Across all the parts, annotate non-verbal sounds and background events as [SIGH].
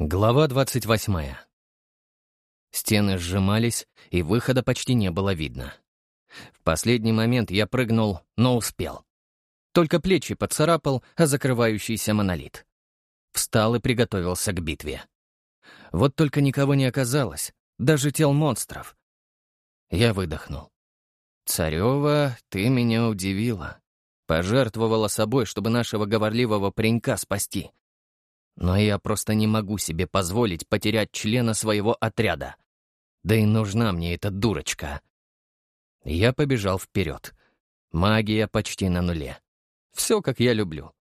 Глава двадцать восьмая. Стены сжимались, и выхода почти не было видно. В последний момент я прыгнул, но успел. Только плечи поцарапал, а закрывающийся монолит. Встал и приготовился к битве. Вот только никого не оказалось, даже тел монстров. Я выдохнул. «Царева, ты меня удивила. Пожертвовала собой, чтобы нашего говорливого паренька спасти. Но я просто не могу себе позволить потерять члена своего отряда. Да и нужна мне эта дурочка». Я побежал вперед. Магия почти на нуле. Все, как я люблю.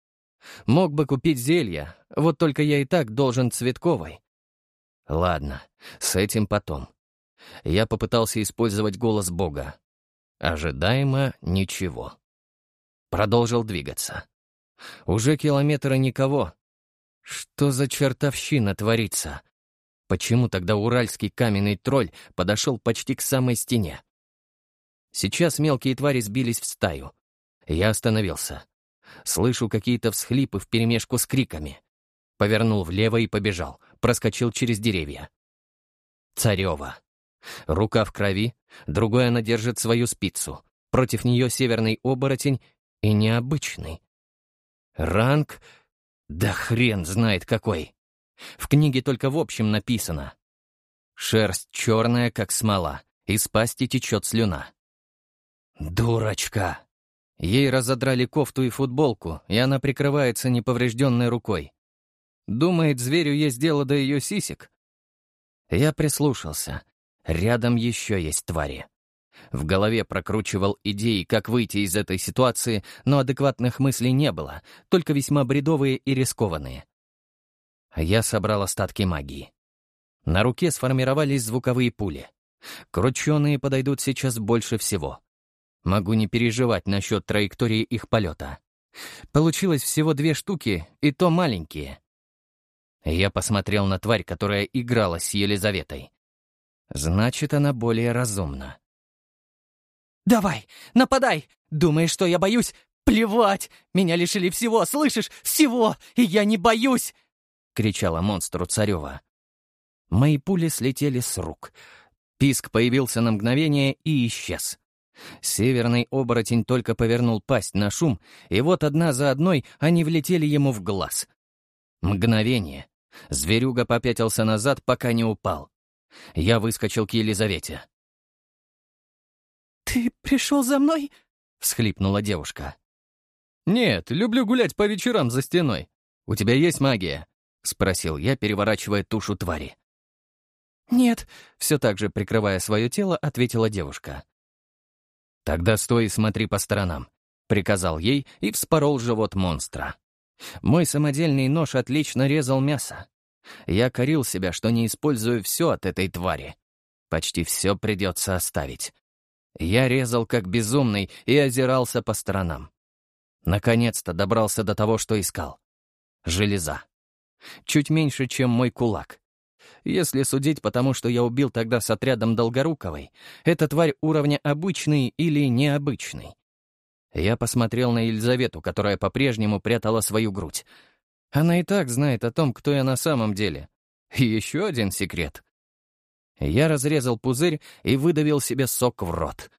Мог бы купить зелья, вот только я и так должен цветковой. Ладно, с этим потом. Я попытался использовать голос Бога. Ожидаемо ничего. Продолжил двигаться. Уже километра никого. Что за чертовщина творится? Почему тогда уральский каменный тролль подошел почти к самой стене? Сейчас мелкие твари сбились в стаю. Я остановился. Слышу какие-то всхлипы вперемешку с криками. Повернул влево и побежал, проскочил через деревья. Царева. Рука в крови, другой она держит свою спицу. Против нее северный оборотень и необычный. Ранг? Да хрен знает какой. В книге только в общем написано. Шерсть черная, как смола, из пасти течет слюна. Дурочка! Ей разодрали кофту и футболку, и она прикрывается неповрежденной рукой. Думает, зверю есть дело до ее сисек. Я прислушался. Рядом еще есть твари. В голове прокручивал идеи, как выйти из этой ситуации, но адекватных мыслей не было, только весьма бредовые и рискованные. Я собрал остатки магии. На руке сформировались звуковые пули. Крученые подойдут сейчас больше всего. Могу не переживать насчет траектории их полета. Получилось всего две штуки, и то маленькие. Я посмотрел на тварь, которая играла с Елизаветой. Значит, она более разумна. «Давай, нападай! Думаешь, что я боюсь? Плевать! Меня лишили всего, слышишь? Всего! И я не боюсь!» — кричала монстру Царева. Мои пули слетели с рук. Писк появился на мгновение и исчез. Северный оборотень только повернул пасть на шум, и вот одна за одной они влетели ему в глаз. Мгновение. Зверюга попятился назад, пока не упал. Я выскочил к Елизавете. «Ты пришел за мной?» — всхлипнула девушка. «Нет, люблю гулять по вечерам за стеной. У тебя есть магия?» — спросил я, переворачивая тушу твари. «Нет», — все так же прикрывая свое тело, ответила девушка. «Тогда стой и смотри по сторонам», — приказал ей и вспорол живот монстра. Мой самодельный нож отлично резал мясо. Я корил себя, что не использую все от этой твари. Почти все придется оставить. Я резал как безумный и озирался по сторонам. Наконец-то добрался до того, что искал. Железа. Чуть меньше, чем мой кулак. Если судить по тому, что я убил тогда с отрядом Долгоруковой, эта тварь уровня обычный или необычный. Я посмотрел на Елизавету, которая по-прежнему прятала свою грудь. Она и так знает о том, кто я на самом деле. И еще один секрет. Я разрезал пузырь и выдавил себе сок в рот.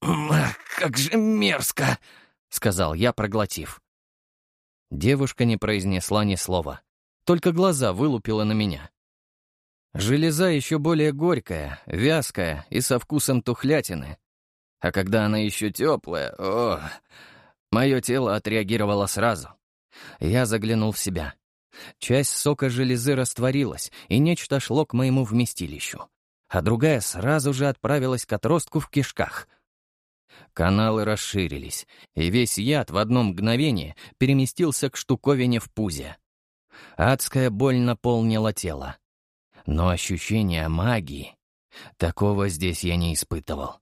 «Как же мерзко!» — сказал я, проглотив. Девушка не произнесла ни слова, только глаза вылупила на меня. Железа еще более горькая, вязкая и со вкусом тухлятины. А когда она еще теплая, о, мое тело отреагировало сразу. Я заглянул в себя. Часть сока железы растворилась, и нечто шло к моему вместилищу, а другая сразу же отправилась к отростку в кишках. Каналы расширились, и весь яд в одно мгновение переместился к штуковине в пузе. Адская боль наполнила тело. Но ощущение магии... Такого здесь я не испытывал.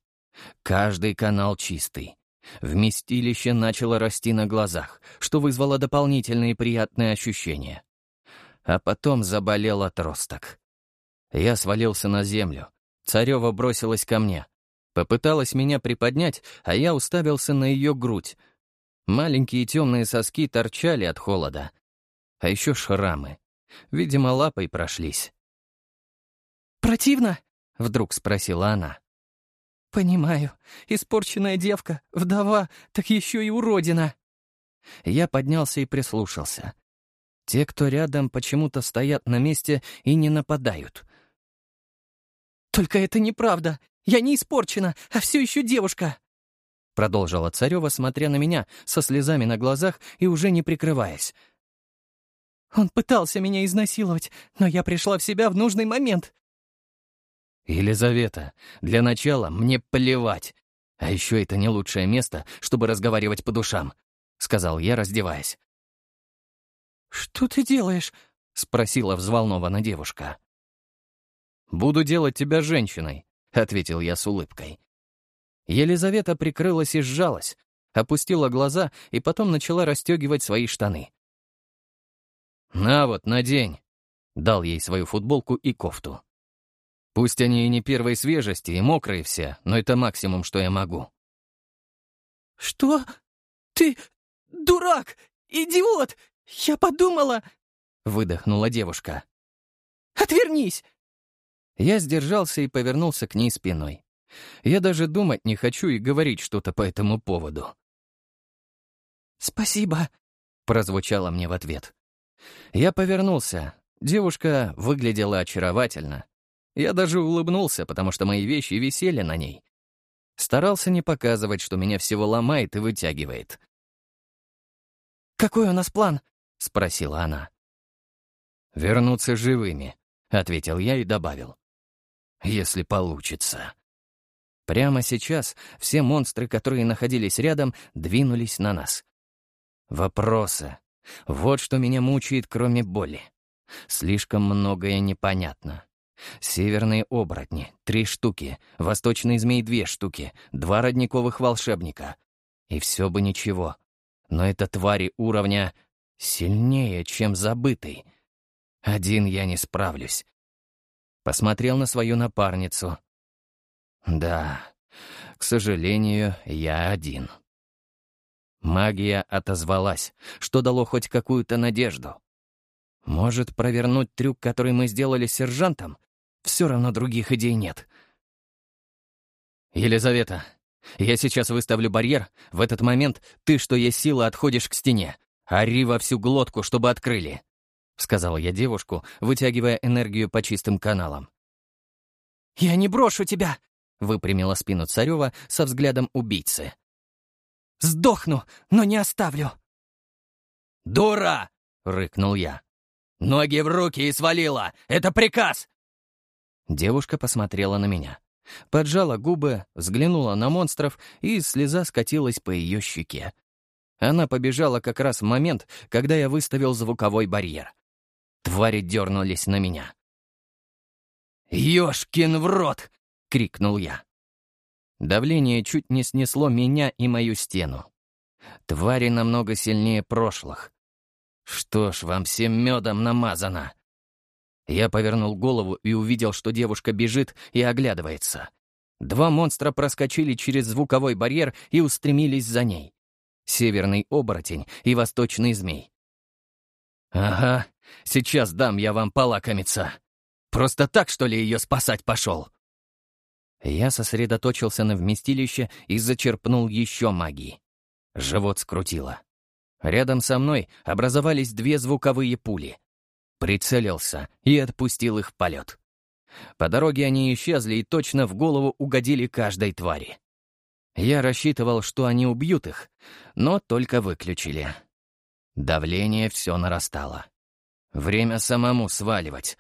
Каждый канал чистый, Вместилище начало расти на глазах, что вызвало дополнительные приятные ощущения. А потом заболел отросток. Я свалился на землю. Царева бросилась ко мне. Попыталась меня приподнять, а я уставился на ее грудь. Маленькие темные соски торчали от холода. А еще шрамы. Видимо, лапой прошлись. «Противно?» — вдруг спросила она. «Понимаю. Испорченная девка, вдова, так еще и уродина». Я поднялся и прислушался. Те, кто рядом, почему-то стоят на месте и не нападают. «Только это неправда. Я не испорчена, а все еще девушка!» Продолжила Царева, смотря на меня, со слезами на глазах и уже не прикрываясь. «Он пытался меня изнасиловать, но я пришла в себя в нужный момент». «Елизавета, для начала мне плевать. А еще это не лучшее место, чтобы разговаривать по душам», — сказал я, раздеваясь. «Что ты делаешь?» — спросила взволнована девушка. «Буду делать тебя женщиной», — ответил я с улыбкой. Елизавета прикрылась и сжалась, опустила глаза и потом начала расстегивать свои штаны. «На вот, надень», — дал ей свою футболку и кофту. «Пусть они и не первой свежести, и мокрые все, но это максимум, что я могу». «Что? Ты дурак! Идиот! Я подумала...» — выдохнула девушка. «Отвернись!» Я сдержался и повернулся к ней спиной. Я даже думать не хочу и говорить что-то по этому поводу. «Спасибо», — прозвучало мне в ответ. Я повернулся. Девушка выглядела очаровательно. Я даже улыбнулся, потому что мои вещи висели на ней. Старался не показывать, что меня всего ломает и вытягивает. «Какой у нас план?» — спросила она. «Вернуться живыми», — ответил я и добавил. «Если получится». Прямо сейчас все монстры, которые находились рядом, двинулись на нас. Вопросы. Вот что меня мучает, кроме боли. Слишком многое непонятно. Северные оборотни — три штуки, восточный змей — две штуки, два родниковых волшебника. И все бы ничего. Но это твари уровня сильнее, чем забытый. Один я не справлюсь. Посмотрел на свою напарницу. Да, к сожалению, я один. Магия отозвалась, что дало хоть какую-то надежду. Может, провернуть трюк, который мы сделали с сержантом? Все равно других идей нет. «Елизавета, я сейчас выставлю барьер. В этот момент ты, что есть сила, отходишь к стене. Ори во всю глотку, чтобы открыли», — сказала я девушку, вытягивая энергию по чистым каналам. «Я не брошу тебя!» — выпрямила спину Царева со взглядом убийцы. «Сдохну, но не оставлю!» «Дура!» — рыкнул я. «Ноги в руки и свалила! Это приказ!» Девушка посмотрела на меня. Поджала губы, взглянула на монстров, и слеза скатилась по ее щеке. Она побежала как раз в момент, когда я выставил звуковой барьер. Твари дернулись на меня. «Ёшкин в рот!» — крикнул я. Давление чуть не снесло меня и мою стену. Твари намного сильнее прошлых. Что ж, вам всем медом намазано. Я повернул голову и увидел, что девушка бежит и оглядывается. Два монстра проскочили через звуковой барьер и устремились за ней. Северный оборотень и восточный змей. «Ага, сейчас дам я вам полакомиться. Просто так, что ли, ее спасать пошел?» Я сосредоточился на вместилище и зачерпнул еще магии. Живот скрутило. Рядом со мной образовались две звуковые пули. Прицелился и отпустил их в полет. По дороге они исчезли и точно в голову угодили каждой твари. Я рассчитывал, что они убьют их, но только выключили. Давление все нарастало. Время самому сваливать.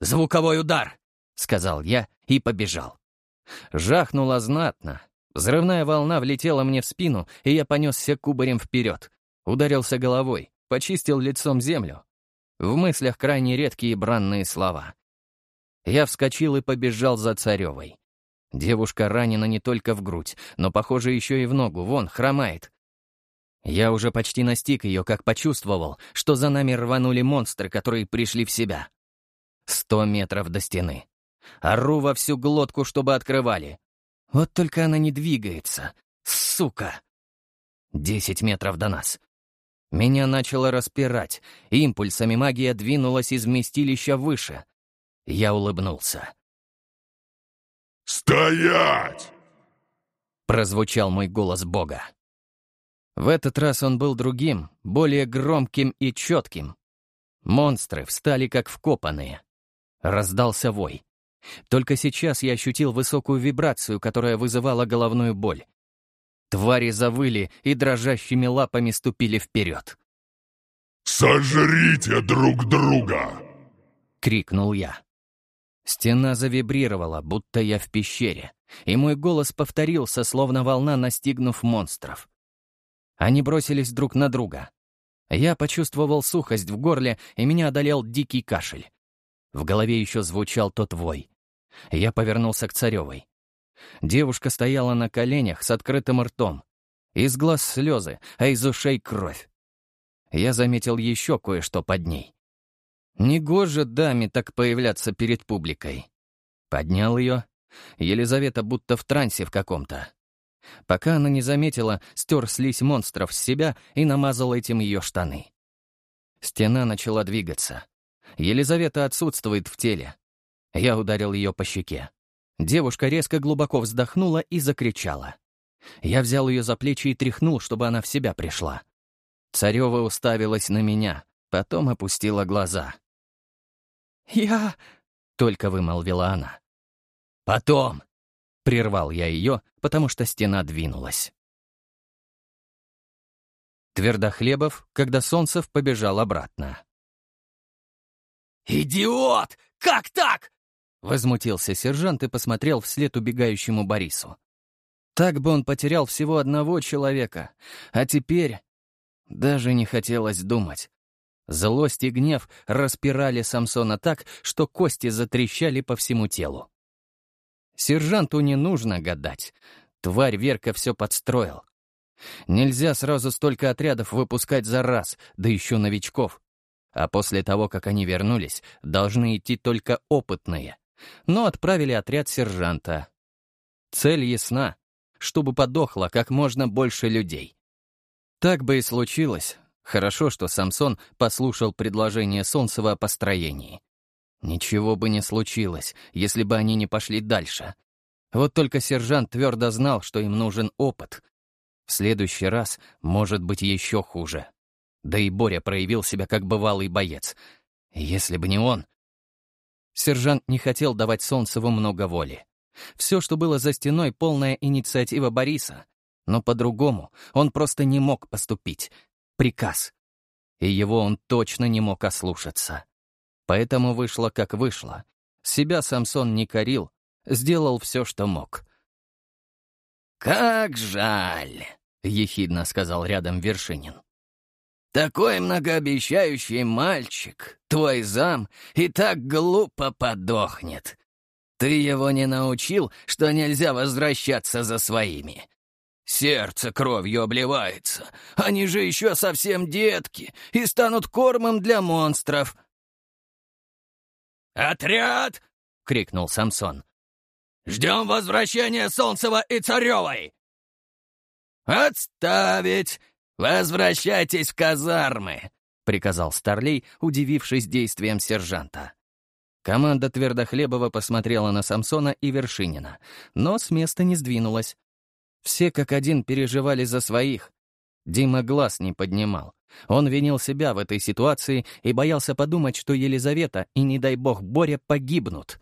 «Звуковой удар!» — сказал я и побежал. Жахнуло знатно. Взрывная волна влетела мне в спину, и я понесся кубарем вперед. Ударился головой, почистил лицом землю. В мыслях крайне редкие бранные слова. Я вскочил и побежал за Царевой. Девушка ранена не только в грудь, но, похоже, еще и в ногу, вон, хромает. Я уже почти настиг ее, как почувствовал, что за нами рванули монстры, которые пришли в себя. Сто метров до стены. Ору во всю глотку, чтобы открывали. Вот только она не двигается. Сука! Десять метров до нас. Меня начало распирать, импульсами магия двинулась из вместилища выше. Я улыбнулся. «Стоять!» — прозвучал мой голос Бога. В этот раз он был другим, более громким и четким. Монстры встали как вкопанные. Раздался вой. Только сейчас я ощутил высокую вибрацию, которая вызывала головную боль. Твари завыли и дрожащими лапами ступили вперед. «Сожрите друг друга!» — крикнул я. Стена завибрировала, будто я в пещере, и мой голос повторился, словно волна, настигнув монстров. Они бросились друг на друга. Я почувствовал сухость в горле, и меня одолел дикий кашель. В голове еще звучал тот вой. Я повернулся к Царевой. Девушка стояла на коленях с открытым ртом. Из глаз слезы, а из ушей кровь. Я заметил еще кое-что под ней. Негоже даме так появляться перед публикой. Поднял ее. Елизавета будто в трансе в каком-то. Пока она не заметила, стер слизь монстров с себя и намазал этим ее штаны. Стена начала двигаться. Елизавета отсутствует в теле. Я ударил ее по щеке. Девушка резко глубоко вздохнула и закричала. Я взял ее за плечи и тряхнул, чтобы она в себя пришла. Царева уставилась на меня, потом опустила глаза. «Я...» — только вымолвила она. «Потом!» — прервал я ее, потому что стена двинулась. Твердохлебов, когда Солнцев побежал обратно. «Идиот! Как так?» — возмутился сержант и посмотрел вслед убегающему Борису. Так бы он потерял всего одного человека, а теперь... Даже не хотелось думать. Злость и гнев распирали Самсона так, что кости затрещали по всему телу. Сержанту не нужно гадать. Тварь Верка все подстроил. Нельзя сразу столько отрядов выпускать за раз, да еще новичков. А после того, как они вернулись, должны идти только опытные. Но отправили отряд сержанта. Цель ясна, чтобы подохло как можно больше людей. Так бы и случилось. Хорошо, что Самсон послушал предложение Солнцева о построении. Ничего бы не случилось, если бы они не пошли дальше. Вот только сержант твердо знал, что им нужен опыт. В следующий раз может быть еще хуже. Да и Боря проявил себя как бывалый боец. Если бы не он... Сержант не хотел давать Солнцеву много воли. Все, что было за стеной, полная инициатива Бориса. Но по-другому он просто не мог поступить. Приказ. И его он точно не мог ослушаться. Поэтому вышло, как вышло. Себя Самсон не корил, сделал все, что мог. «Как жаль!» — ехидно сказал рядом Вершинин. Такой многообещающий мальчик, твой зам, и так глупо подохнет. Ты его не научил, что нельзя возвращаться за своими. Сердце кровью обливается. Они же еще совсем детки и станут кормом для монстров. «Отряд!» — крикнул Самсон. «Ждем возвращения Солнцева и Царевой!» «Отставить! «Возвращайтесь в казармы!» — приказал Старлей, удивившись действиям сержанта. Команда Твердохлебова посмотрела на Самсона и Вершинина, но с места не сдвинулась. Все как один переживали за своих. Дима глаз не поднимал. Он винил себя в этой ситуации и боялся подумать, что Елизавета и, не дай бог, Боря погибнут.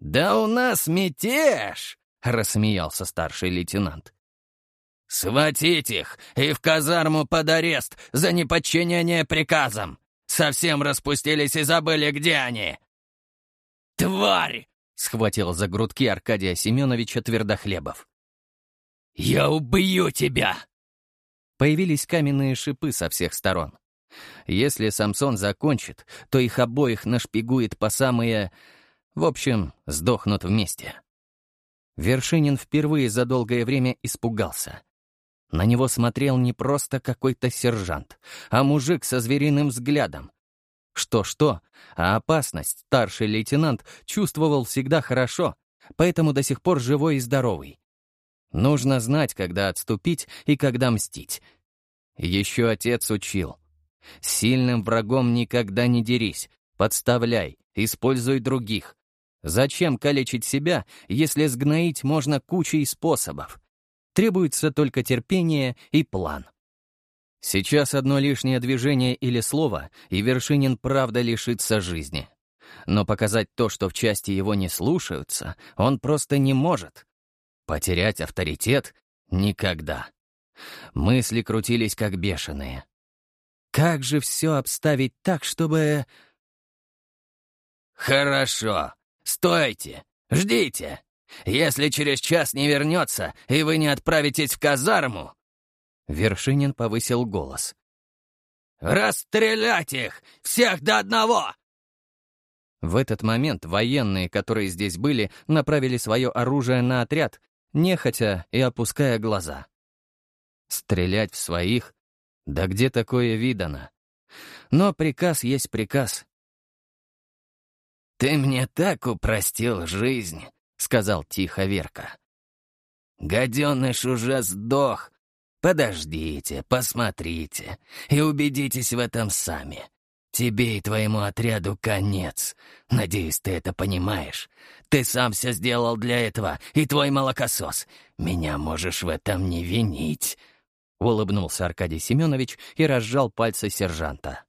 «Да у нас мятеж!» — рассмеялся старший лейтенант. «Схватить их и в казарму под арест за неподчинение приказам! Совсем распустились и забыли, где они!» «Тварь!» — схватил за грудки Аркадия Семеновича Твердохлебов. «Я убью тебя!» Появились каменные шипы со всех сторон. Если Самсон закончит, то их обоих нашпигует по самые... В общем, сдохнут вместе. Вершинин впервые за долгое время испугался. На него смотрел не просто какой-то сержант, а мужик со звериным взглядом. Что-что, а опасность старший лейтенант чувствовал всегда хорошо, поэтому до сих пор живой и здоровый. Нужно знать, когда отступить и когда мстить. Еще отец учил. С сильным врагом никогда не дерись, подставляй, используй других. Зачем калечить себя, если сгноить можно кучей способов? Требуется только терпение и план. Сейчас одно лишнее движение или слово, и Вершинин правда лишится жизни. Но показать то, что в части его не слушаются, он просто не может. Потерять авторитет — никогда. Мысли крутились как бешеные. Как же все обставить так, чтобы... «Хорошо. Стойте. Ждите. Если через час не вернется, и вы не отправитесь в казарму...» Вершинин повысил голос. «Расстрелять их! Всех до одного!» В этот момент военные, которые здесь были, направили свое оружие на отряд, нехотя и опуская глаза. Стрелять в своих? Да где такое видано? Но приказ есть приказ. «Ты мне так упростил жизнь», — сказал тихо Верка. «Гаденыш уже сдох. Подождите, посмотрите и убедитесь в этом сами. Тебе и твоему отряду конец. Надеюсь, ты это понимаешь. Ты сам все сделал для этого, и твой молокосос. Меня можешь в этом не винить». Улыбнулся Аркадий Семенович и разжал пальцы сержанта.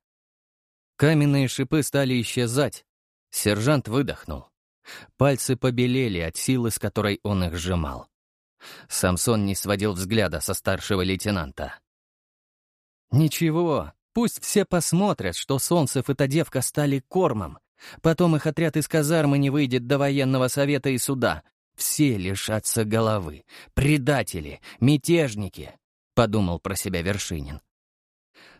Каменные шипы стали исчезать. Сержант выдохнул. Пальцы побелели от силы, с которой он их сжимал. Самсон не сводил взгляда со старшего лейтенанта. «Ничего, пусть все посмотрят, что Солнцев и та девка стали кормом. Потом их отряд из казармы не выйдет до военного совета и суда. Все лишатся головы. Предатели, мятежники. — подумал про себя Вершинин.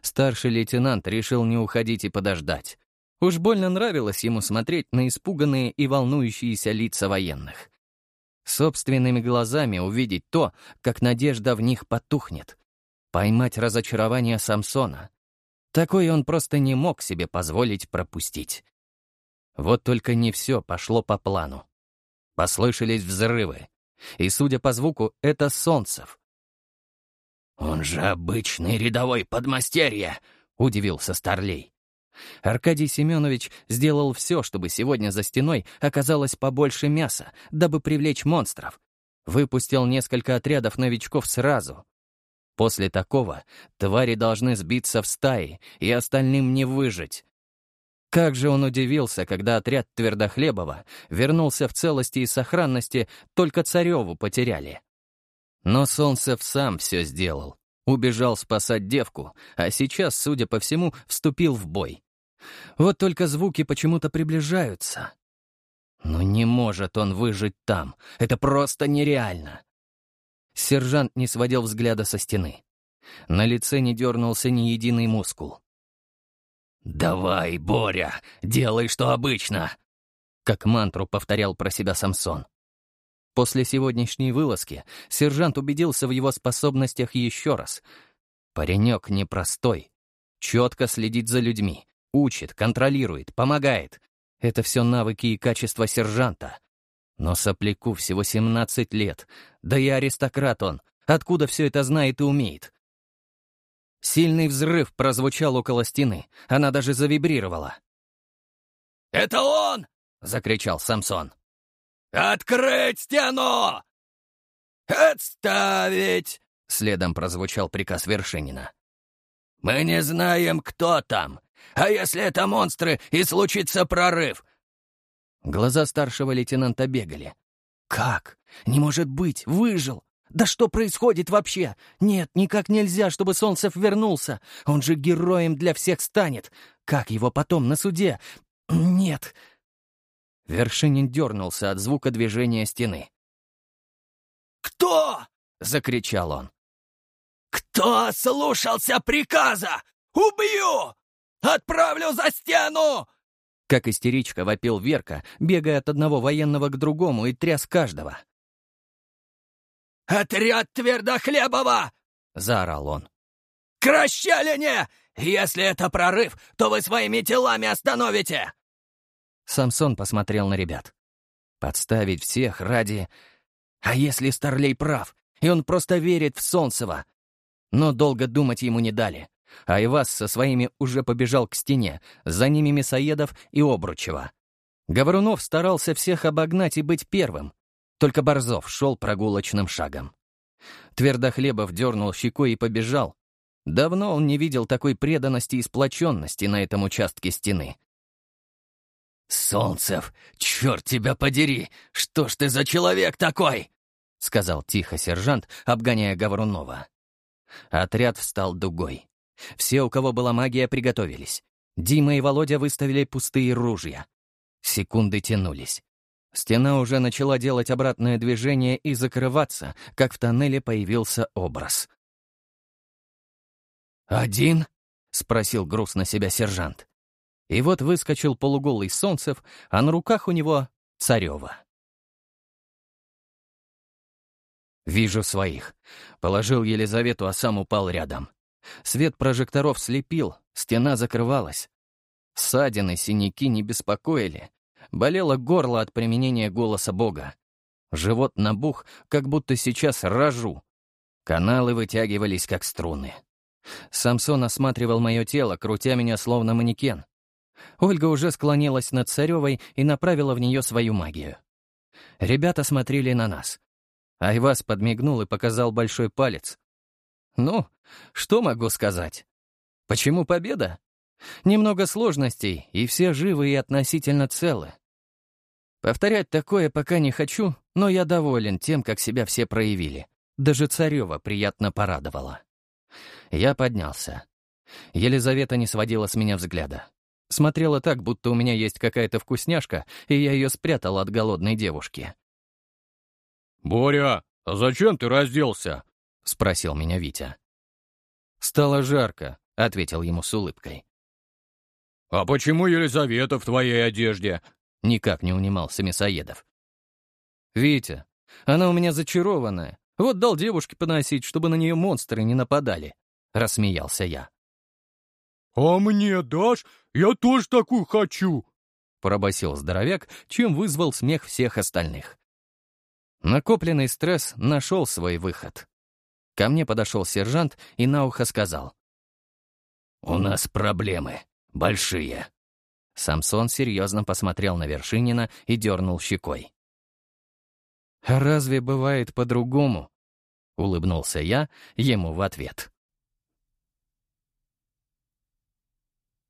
Старший лейтенант решил не уходить и подождать. Уж больно нравилось ему смотреть на испуганные и волнующиеся лица военных. Собственными глазами увидеть то, как надежда в них потухнет. Поймать разочарование Самсона. Такое он просто не мог себе позволить пропустить. Вот только не все пошло по плану. Послышались взрывы. И, судя по звуку, это Солнцев — «Он же обычный рядовой подмастерье!» — удивился Старлей. Аркадий Семенович сделал все, чтобы сегодня за стеной оказалось побольше мяса, дабы привлечь монстров. Выпустил несколько отрядов новичков сразу. После такого твари должны сбиться в стаи, и остальным не выжить. Как же он удивился, когда отряд Твердохлебова вернулся в целости и сохранности, только Цареву потеряли. Но Солнцев сам все сделал. Убежал спасать девку, а сейчас, судя по всему, вступил в бой. Вот только звуки почему-то приближаются. Но не может он выжить там. Это просто нереально. Сержант не сводил взгляда со стены. На лице не дернулся ни единый мускул. «Давай, Боря, делай, что обычно!» Как мантру повторял про себя Самсон. После сегодняшней вылазки сержант убедился в его способностях еще раз. Паренек непростой. Четко следит за людьми, учит, контролирует, помогает. Это все навыки и качества сержанта. Но сопляку всего 17 лет. Да и аристократ он. Откуда все это знает и умеет? Сильный взрыв прозвучал около стены. Она даже завибрировала. «Это он!» — закричал Самсон. «Открыть стену!» «Отставить!» — следом прозвучал приказ Вершинина. «Мы не знаем, кто там. А если это монстры и случится прорыв?» Глаза старшего лейтенанта бегали. «Как? Не может быть! Выжил! Да что происходит вообще? Нет, никак нельзя, чтобы Солнцев вернулся. Он же героем для всех станет. Как его потом на суде? [CLEARS THROAT] Нет, Вершинин дернулся от звука движения стены. «Кто?» — закричал он. «Кто слушался приказа? Убью! Отправлю за стену!» Как истеричка вопил Верка, бегая от одного военного к другому и тряс каждого. «Отряд Твердохлебова!» — заорал он. «К расщелине! Если это прорыв, то вы своими телами остановите!» Самсон посмотрел на ребят. Подставить всех ради... А если Старлей прав, и он просто верит в Солнцева? Но долго думать ему не дали. Айвас со своими уже побежал к стене, за ними Мясоедов и Обручева. Говорунов старался всех обогнать и быть первым. Только Борзов шел прогулочным шагом. Твердохлебов дернул щекой и побежал. Давно он не видел такой преданности и сплоченности на этом участке стены. «Солнцев, черт тебя подери! Что ж ты за человек такой?» — сказал тихо сержант, обгоняя Говорунова. Отряд встал дугой. Все, у кого была магия, приготовились. Дима и Володя выставили пустые ружья. Секунды тянулись. Стена уже начала делать обратное движение и закрываться, как в тоннеле появился образ. «Один?» — спросил грустно себя сержант. И вот выскочил полуголый Солнцев, а на руках у него — Царева. Вижу своих. Положил Елизавету, а сам упал рядом. Свет прожекторов слепил, стена закрывалась. Ссадины, синяки не беспокоили. Болело горло от применения голоса Бога. Живот набух, как будто сейчас рожу. Каналы вытягивались, как струны. Самсон осматривал мое тело, крутя меня словно манекен. Ольга уже склонилась над Царевой и направила в нее свою магию. Ребята смотрели на нас. Айвас подмигнул и показал большой палец. Ну, что могу сказать? Почему победа? Немного сложностей, и все живы и относительно целы. Повторять такое пока не хочу, но я доволен тем, как себя все проявили. Даже Царева приятно порадовала. Я поднялся. Елизавета не сводила с меня взгляда. Смотрела так, будто у меня есть какая-то вкусняшка, и я ее спрятал от голодной девушки. «Боря, а зачем ты разделся?» — спросил меня Витя. «Стало жарко», — ответил ему с улыбкой. «А почему Елизавета в твоей одежде?» — никак не унимался Мясоедов. «Витя, она у меня зачарованная. Вот дал девушке поносить, чтобы на нее монстры не нападали», — рассмеялся я. «А мне дашь? Я тоже такую хочу!» — пробасил здоровяк, чем вызвал смех всех остальных. Накопленный стресс нашел свой выход. Ко мне подошел сержант и на ухо сказал. «У нас проблемы. Большие». Самсон серьезно посмотрел на Вершинина и дернул щекой. «Разве бывает по-другому?» — улыбнулся я ему в ответ.